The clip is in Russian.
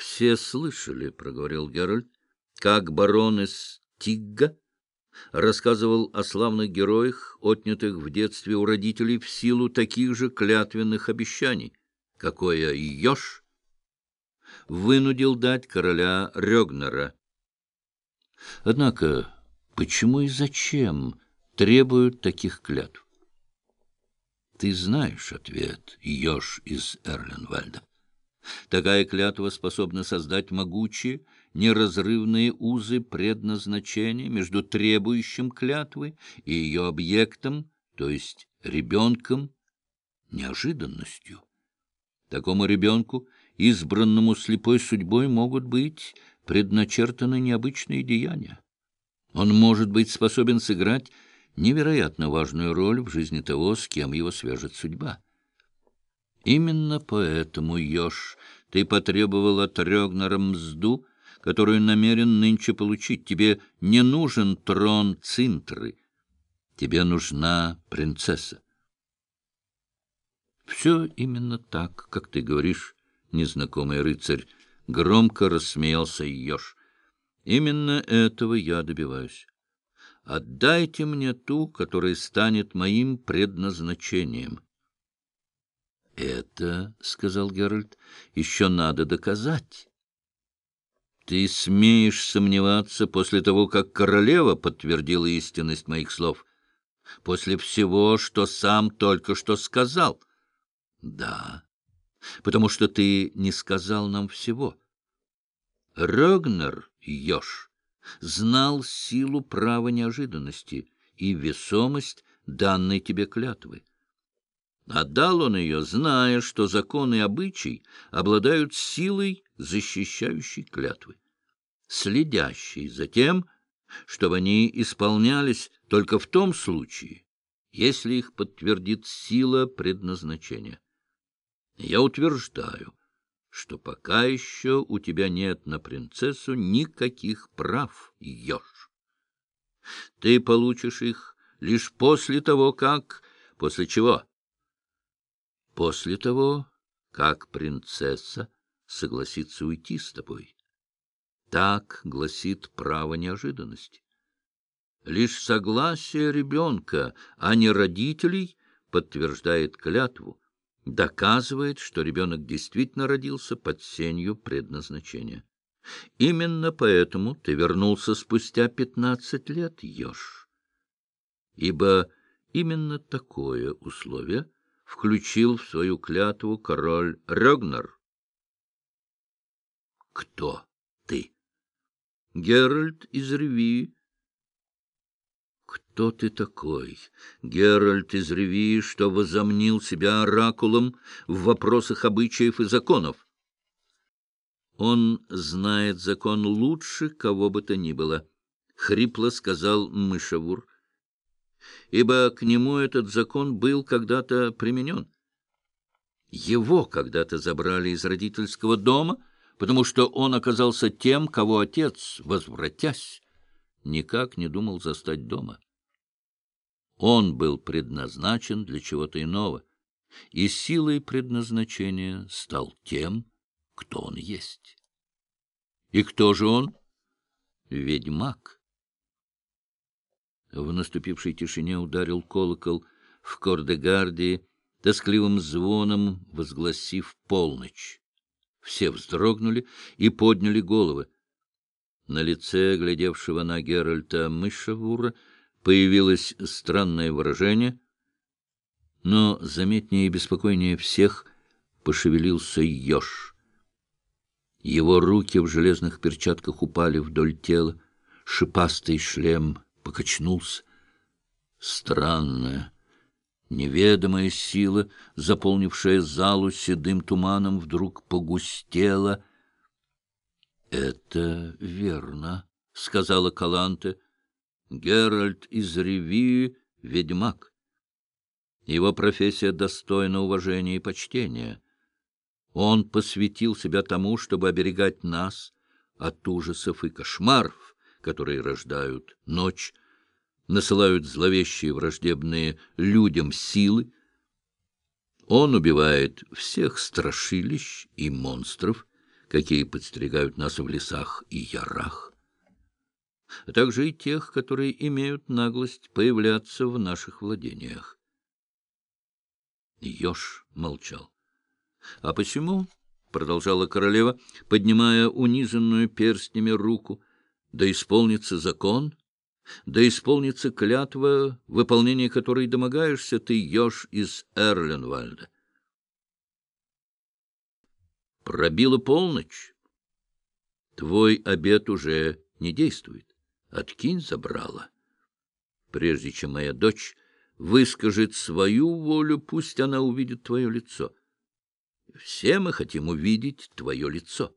Все слышали, — проговорил Геральт, — как барон из Тигга рассказывал о славных героях, отнятых в детстве у родителей в силу таких же клятвенных обещаний, какое Йош вынудил дать короля Рёгнера. Однако почему и зачем требуют таких клятв? Ты знаешь ответ, Йош из Эрленвальда. Такая клятва способна создать могучие, неразрывные узы предназначения между требующим клятвы и ее объектом, то есть ребенком, неожиданностью. Такому ребенку, избранному слепой судьбой, могут быть предначертаны необычные деяния. Он может быть способен сыграть невероятно важную роль в жизни того, с кем его свяжет судьба. Именно поэтому, Ёж, ты потребовал от Рёгнера мзду, которую намерен нынче получить. Тебе не нужен трон Цинтры. Тебе нужна принцесса. Все именно так, как ты говоришь, незнакомый рыцарь. Громко рассмеялся Ёж. Именно этого я добиваюсь. Отдайте мне ту, которая станет моим предназначением. — Это, — сказал Геральт, — еще надо доказать. Ты смеешь сомневаться после того, как королева подтвердила истинность моих слов? После всего, что сам только что сказал? Да, потому что ты не сказал нам всего. Рогнер, Ёж, знал силу права неожиданности и весомость данной тебе клятвы. Отдал он ее, зная, что законы и обычай обладают силой, защищающей клятвы, следящей за тем, чтобы они исполнялись только в том случае, если их подтвердит сила предназначения. Я утверждаю, что пока еще у тебя нет на принцессу никаких прав, Ёж. Ты получишь их лишь после того, как... После чего? После того, как принцесса согласится уйти с тобой. Так гласит право неожиданности. Лишь согласие ребенка, а не родителей, подтверждает клятву, доказывает, что ребенок действительно родился под сенью предназначения. Именно поэтому ты вернулся спустя пятнадцать лет, Ёж. Ибо именно такое условие — включил в свою клятву король Рёгнер. — Кто ты? — Геральт из Ревии. — Кто ты такой, Геральт из Ревии, что возомнил себя оракулом в вопросах обычаев и законов? — Он знает закон лучше кого бы то ни было, — хрипло сказал Мышевур ибо к нему этот закон был когда-то применен. Его когда-то забрали из родительского дома, потому что он оказался тем, кого отец, возвратясь, никак не думал застать дома. Он был предназначен для чего-то иного, и силой предназначения стал тем, кто он есть. И кто же он? Ведьмак. В наступившей тишине ударил колокол в Кордегардии, тоскливым звоном возгласив полночь. Все вздрогнули и подняли головы. На лице, глядевшего на Геральта Мышавура, появилось странное выражение, но заметнее и беспокойнее всех пошевелился еж. Его руки в железных перчатках упали вдоль тела, шипастый шлем — покачнулся. Странная, неведомая сила, заполнившая залу седым туманом, вдруг погустела. — Это верно, — сказала Каланте. — Геральт из Ревии — ведьмак. Его профессия достойна уважения и почтения. Он посвятил себя тому, чтобы оберегать нас от ужасов и кошмаров, которые рождают ночь, насылают зловещие враждебные людям силы. Он убивает всех страшилищ и монстров, какие подстерегают нас в лесах и ярах, а также и тех, которые имеют наглость появляться в наших владениях. Ёж молчал. — А почему, — продолжала королева, поднимая унизанную перстнями руку, — да исполнится закон, да исполнится клятва, выполнение которой домогаешься ты, Ёж из Эрленвальда. Пробила полночь. Твой обед уже не действует. Откинь забрала. Прежде чем моя дочь выскажет свою волю, пусть она увидит твое лицо. Все мы хотим увидеть твое лицо.